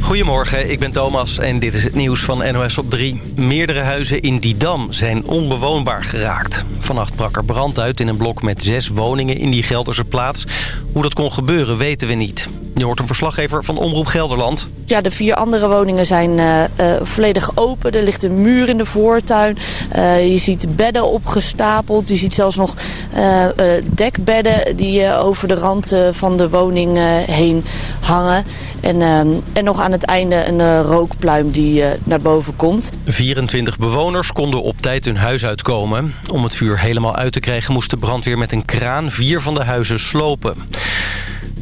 Goedemorgen, ik ben Thomas en dit is het nieuws van NOS op 3. Meerdere huizen in Didam zijn onbewoonbaar geraakt. Vannacht brak er brand uit in een blok met zes woningen in die Gelderse plaats. Hoe dat kon gebeuren weten we niet. Je hoort een verslaggever van Omroep Gelderland. Ja, de vier andere woningen zijn eh, eh, volledig open. Er ligt een muur in de voortuin. Eh, je ziet bedden opgestapeld. Je ziet zelfs nog dekbedden die over de rand van de woning heen hangen. En, ehm, en nog aan het einde een rookpluim die naar boven komt. 24 bewoners konden op tijd hun huis uitkomen. Om het vuur helemaal uit te krijgen moest de brandweer met een kraan vier van de huizen slopen.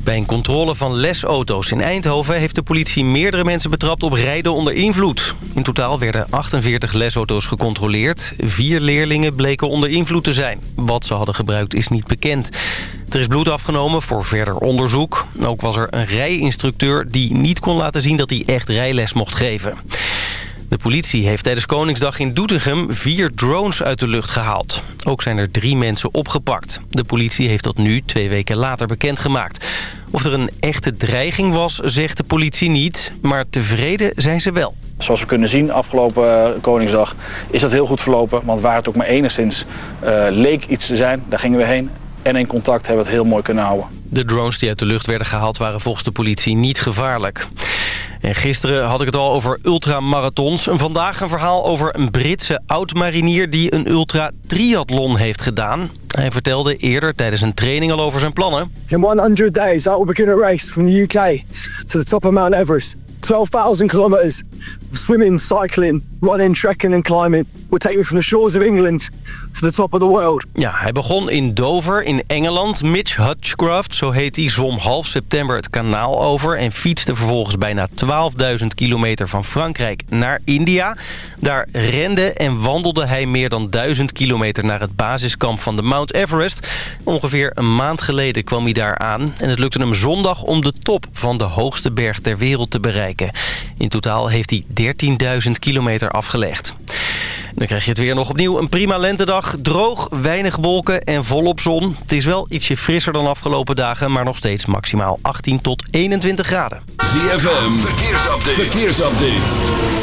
Bij een controle van lesauto's in Eindhoven heeft de politie meerdere mensen betrapt op rijden onder invloed. In totaal werden 48 lesauto's gecontroleerd. Vier leerlingen bleken onder invloed te zijn. Wat ze hadden gebruikt is niet bekend. Er is bloed afgenomen voor verder onderzoek. Ook was er een rijinstructeur die niet kon laten zien dat hij echt rijles mocht geven. De politie heeft tijdens Koningsdag in Doetinchem vier drones uit de lucht gehaald. Ook zijn er drie mensen opgepakt. De politie heeft dat nu twee weken later bekendgemaakt. Of er een echte dreiging was, zegt de politie niet, maar tevreden zijn ze wel. Zoals we kunnen zien afgelopen eh, Koningsdag is dat heel goed verlopen. Want waar het ook maar enigszins eh, leek iets te zijn, daar gingen we heen en in contact hebben we het heel mooi kunnen houden. De drones die uit de lucht werden gehaald waren volgens de politie niet gevaarlijk. En gisteren had ik het al over ultramarathons. En vandaag een verhaal over een Britse oud-marinier die een ultra-triathlon heeft gedaan. Hij vertelde eerder tijdens een training al over zijn plannen. In 100 days I will begin a race from the UK to the top of Mount Everest. 12,000 kilometers of swimming, cycling, running, trekking and climbing will take me from the shores of England to the top of the world. Ja, hij begon in Dover in Engeland. Mitch Hutchcraft, zo heet hij, zwom half september het kanaal over... en fietste vervolgens bijna 12.000 kilometer van Frankrijk naar India. Daar rende en wandelde hij meer dan 1000 kilometer naar het basiskamp van de Mount Everest. Ongeveer een maand geleden kwam hij daar aan... en het lukte hem zondag om de top van de hoogste berg ter wereld te bereiken. In totaal heeft hij 13.000 kilometer afgelegd. Dan krijg je het weer nog opnieuw. Een prima lentedag. Droog, weinig wolken en volop zon. Het is wel ietsje frisser dan afgelopen dagen... maar nog steeds maximaal 18 tot 21 graden. ZFM, verkeersupdate. verkeersupdate.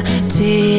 negative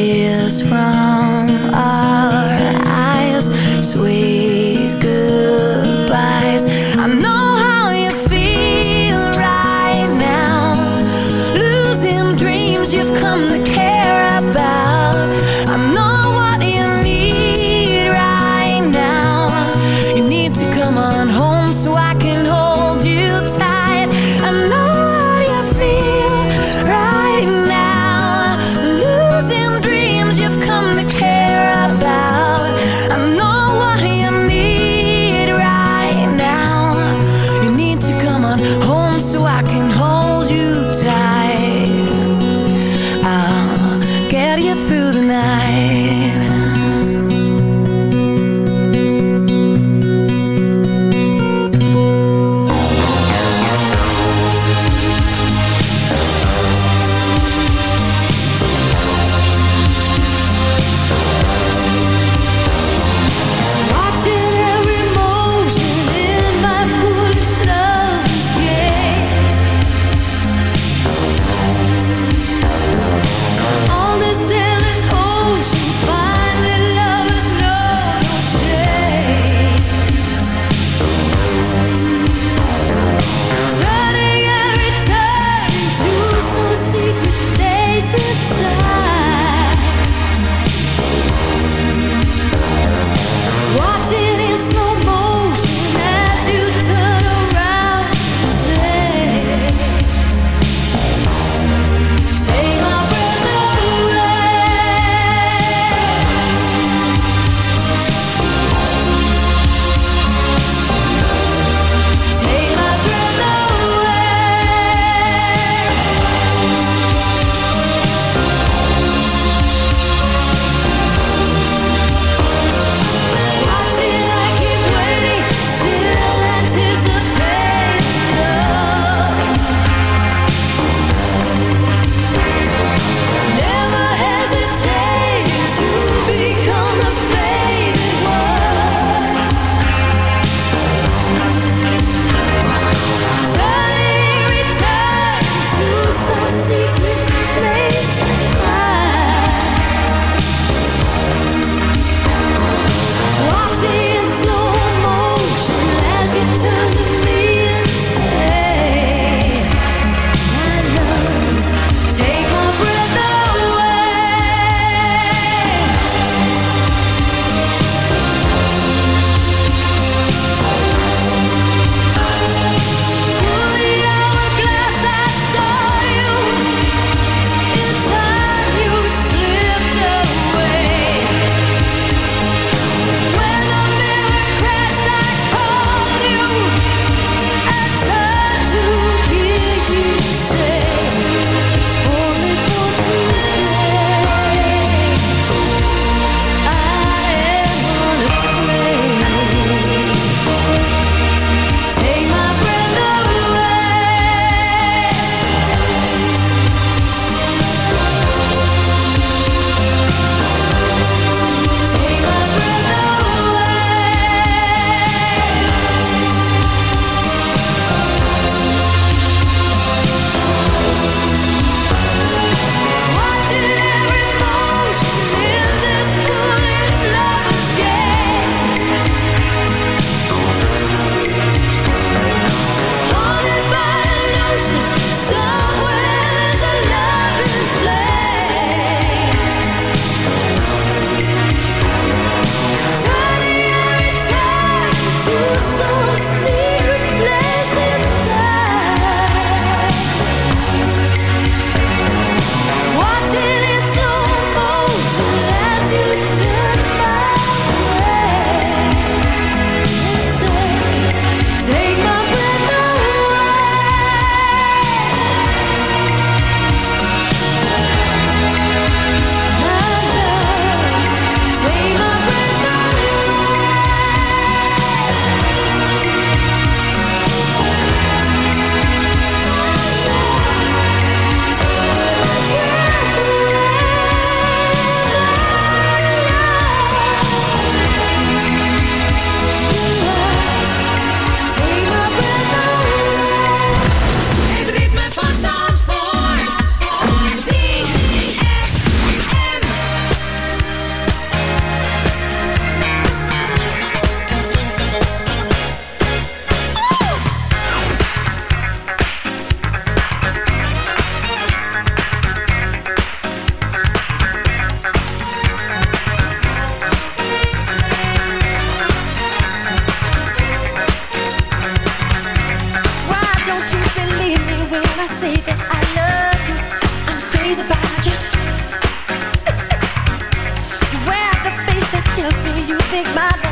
think my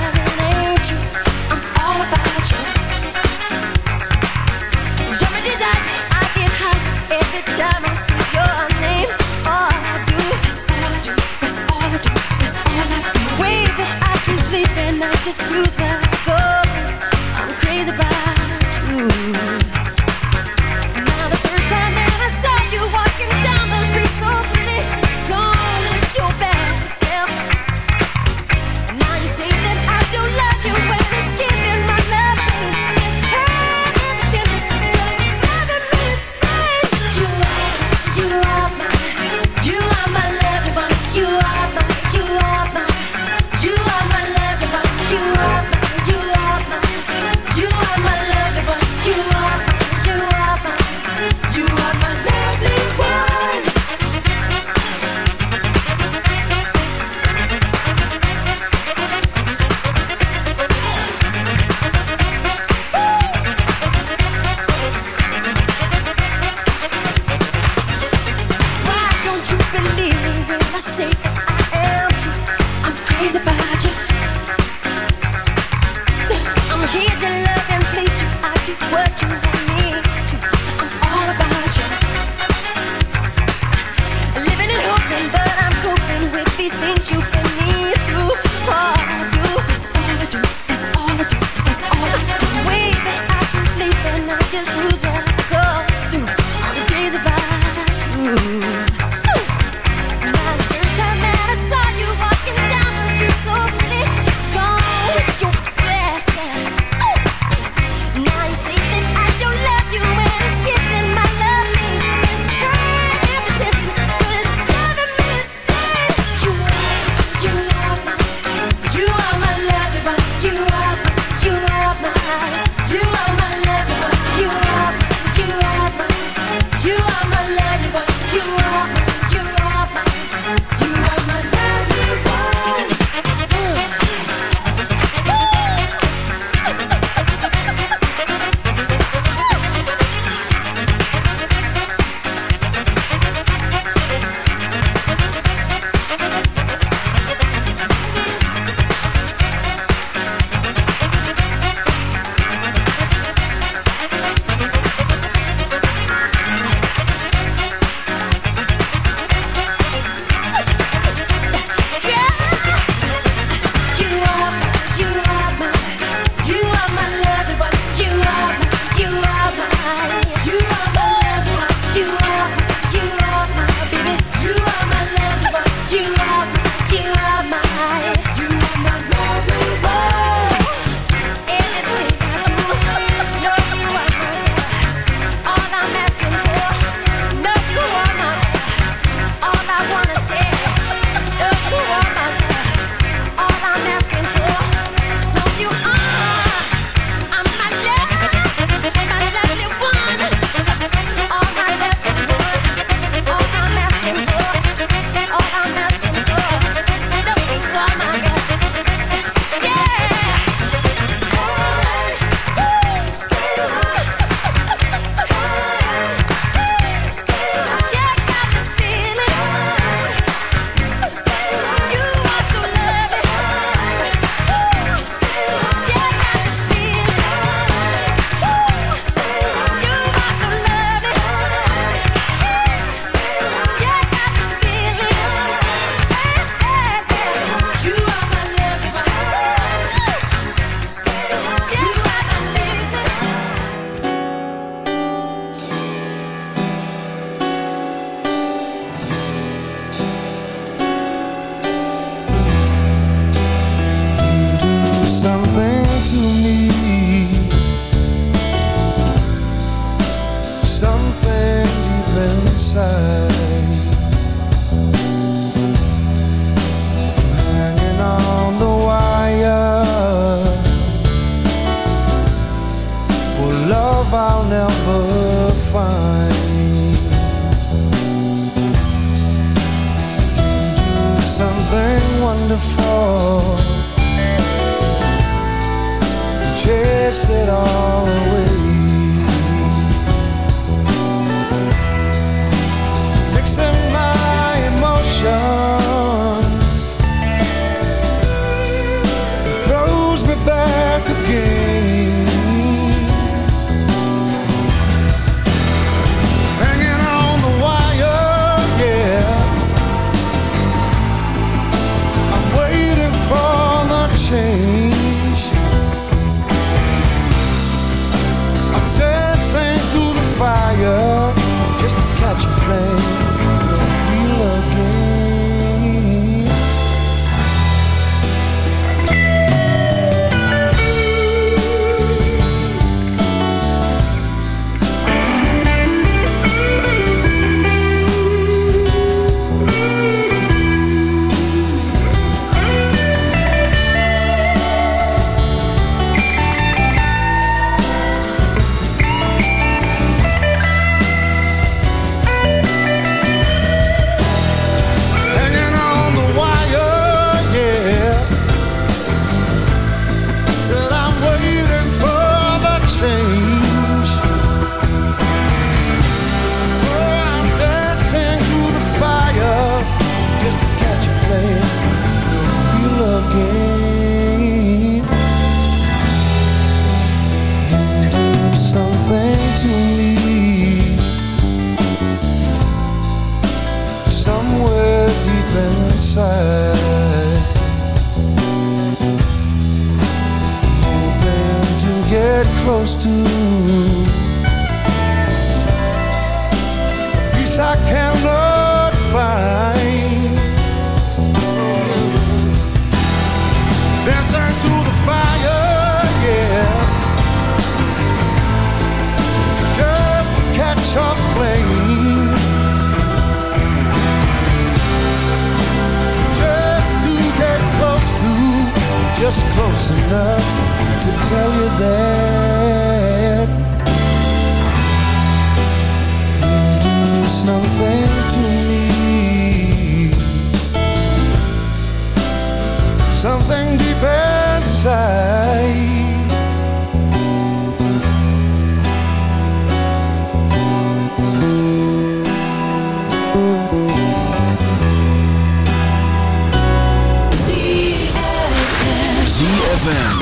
ZFM.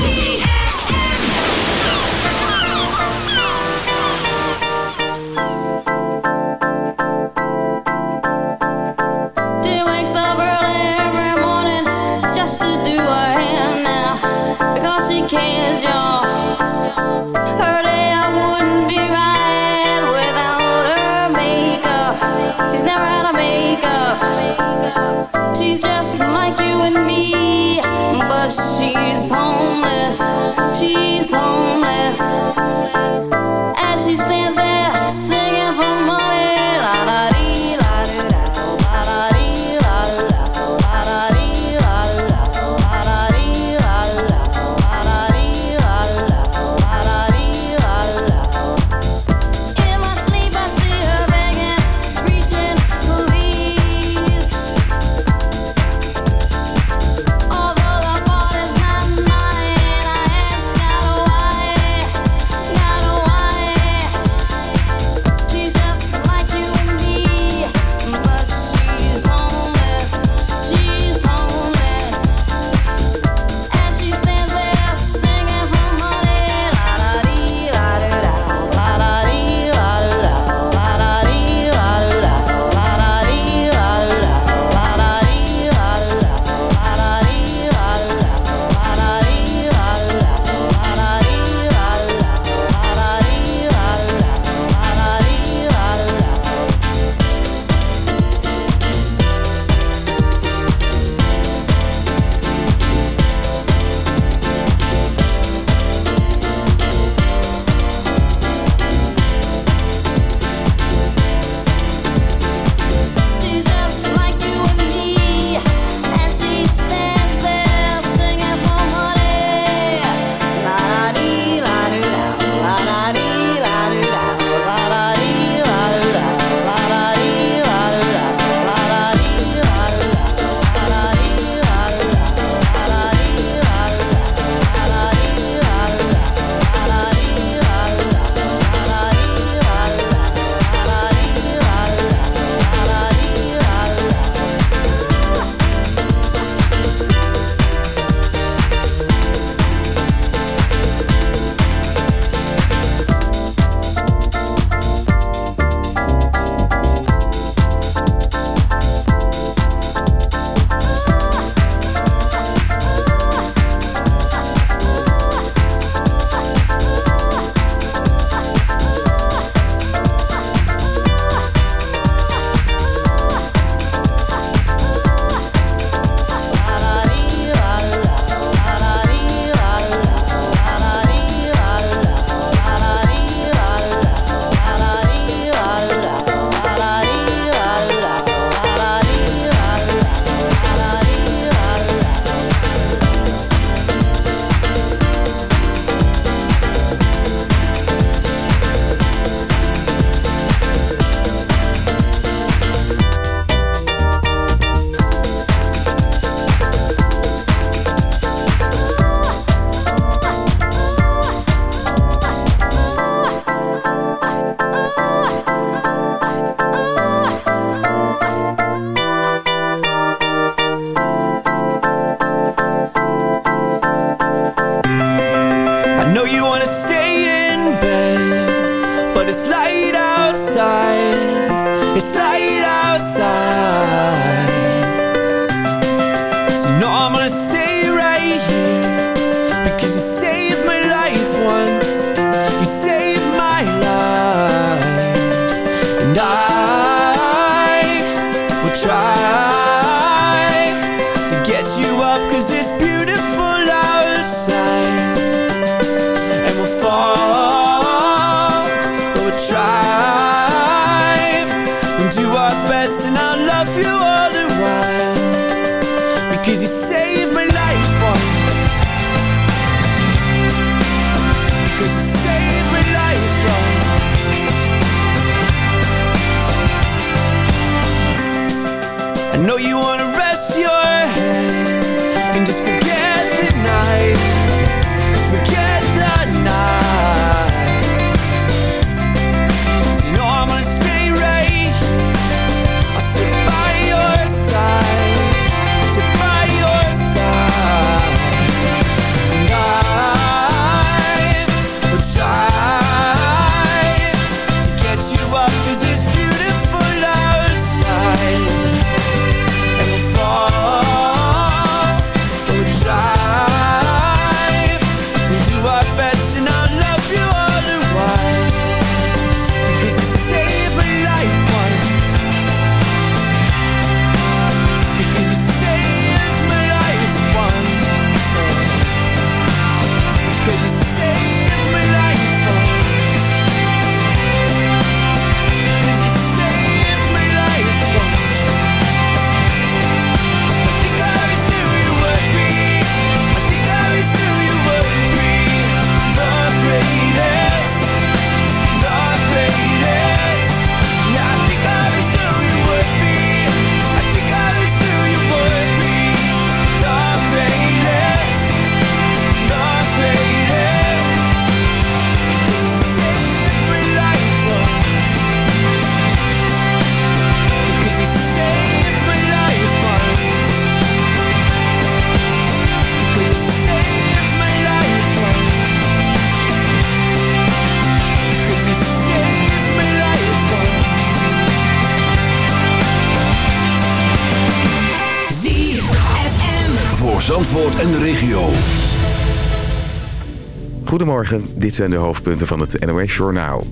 dit zijn de hoofdpunten van het NOS-journaal.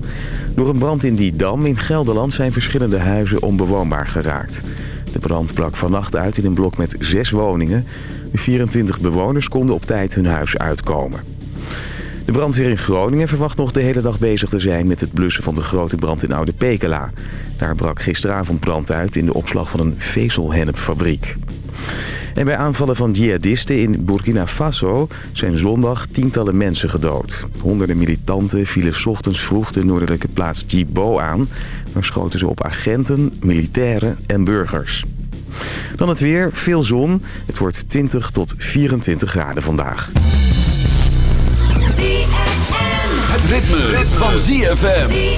Door een brand in die dam in Gelderland zijn verschillende huizen onbewoonbaar geraakt. De brand brak vannacht uit in een blok met zes woningen. De 24 bewoners konden op tijd hun huis uitkomen. De brandweer in Groningen verwacht nog de hele dag bezig te zijn met het blussen van de grote brand in Oude Pekela. Daar brak gisteravond brand uit in de opslag van een vezelhennepfabriek. En bij aanvallen van jihadisten in Burkina Faso zijn zondag tientallen mensen gedood. Honderden militanten vielen s ochtends vroeg de noordelijke plaats Djibo aan. Daar schoten ze op agenten, militairen en burgers. Dan het weer, veel zon. Het wordt 20 tot 24 graden vandaag. Het ritme. van ZFM.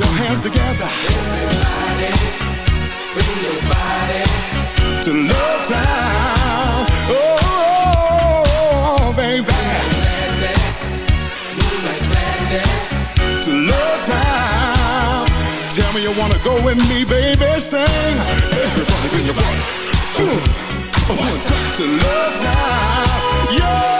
your hands together. Everybody, bring your body to love time. Oh, oh, baby. Like madness, like madness. To love time. Tell me you wanna go with me, baby. Sing. Everybody, bring your body. Ooh. One time to love time. Yeah.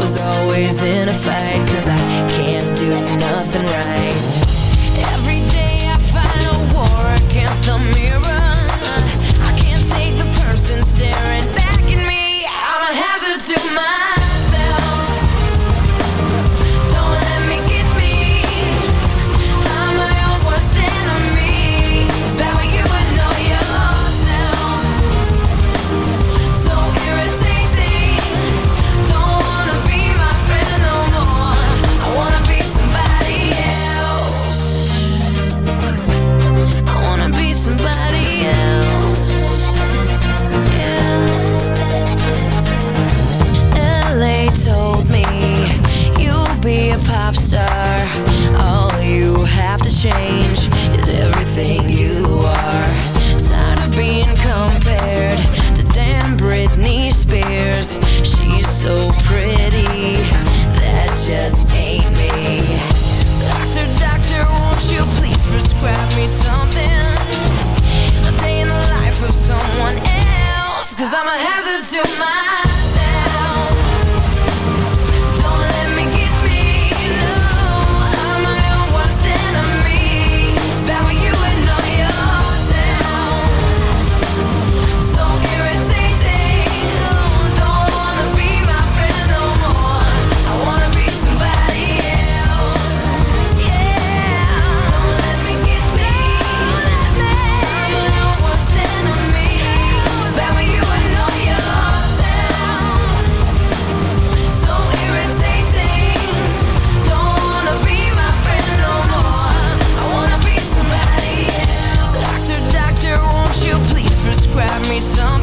was always in a fight Cause I can't do nothing right pop star. All you have to change is everything you are. Tired of being compared to damn Britney Spears. She's so pretty, that just ain't me. Doctor, doctor, won't you please prescribe me something? A day in the life of someone else, i I'm a hazard to my Some. something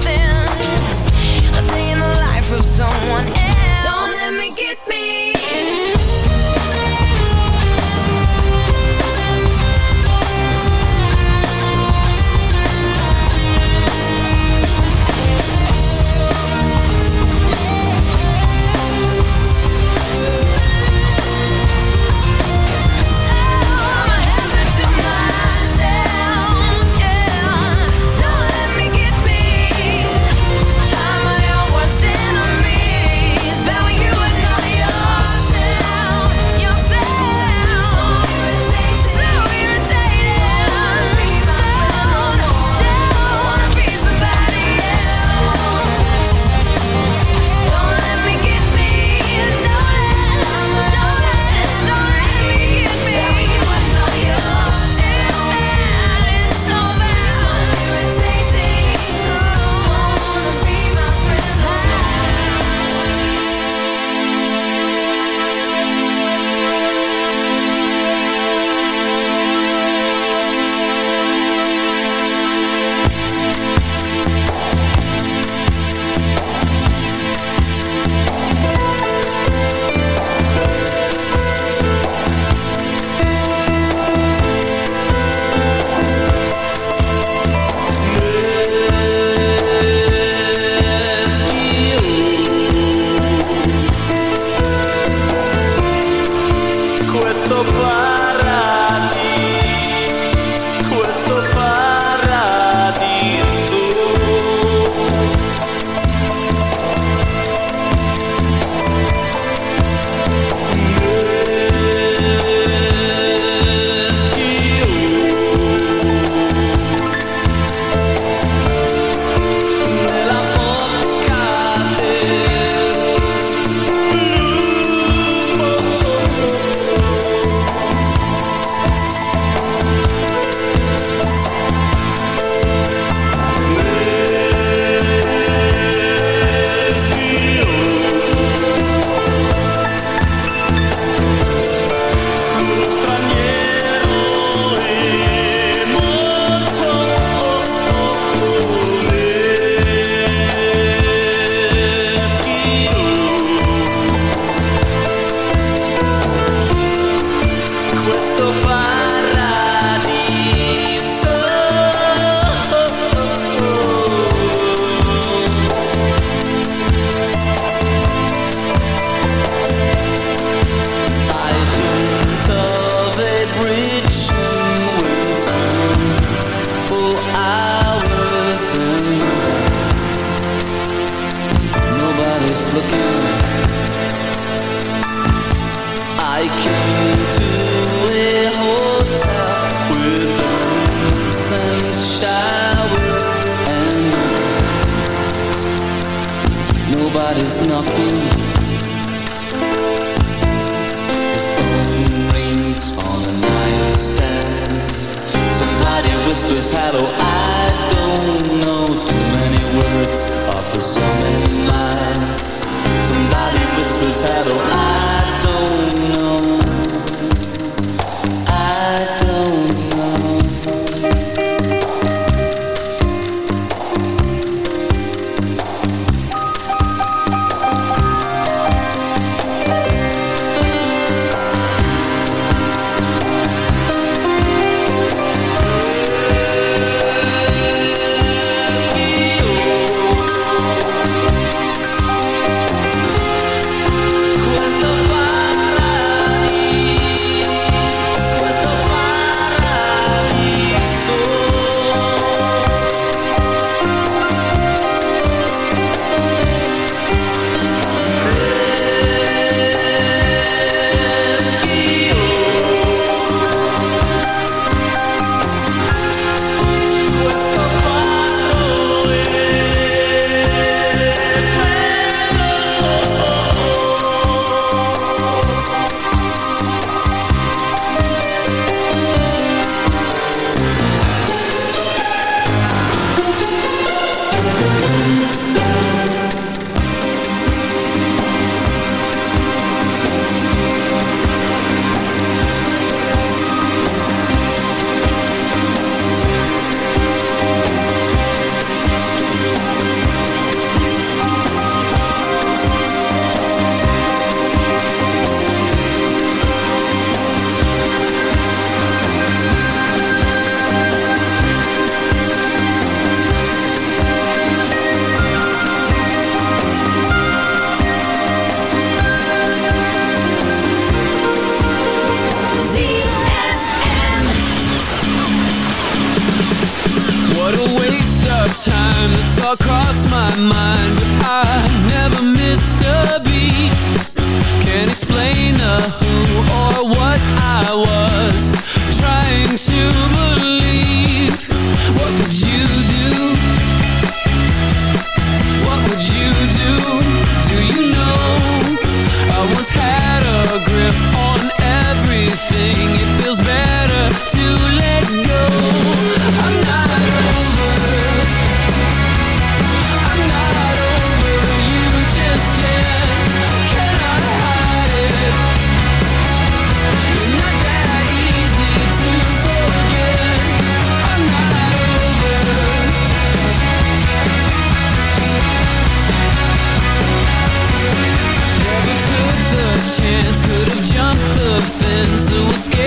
nothing to escape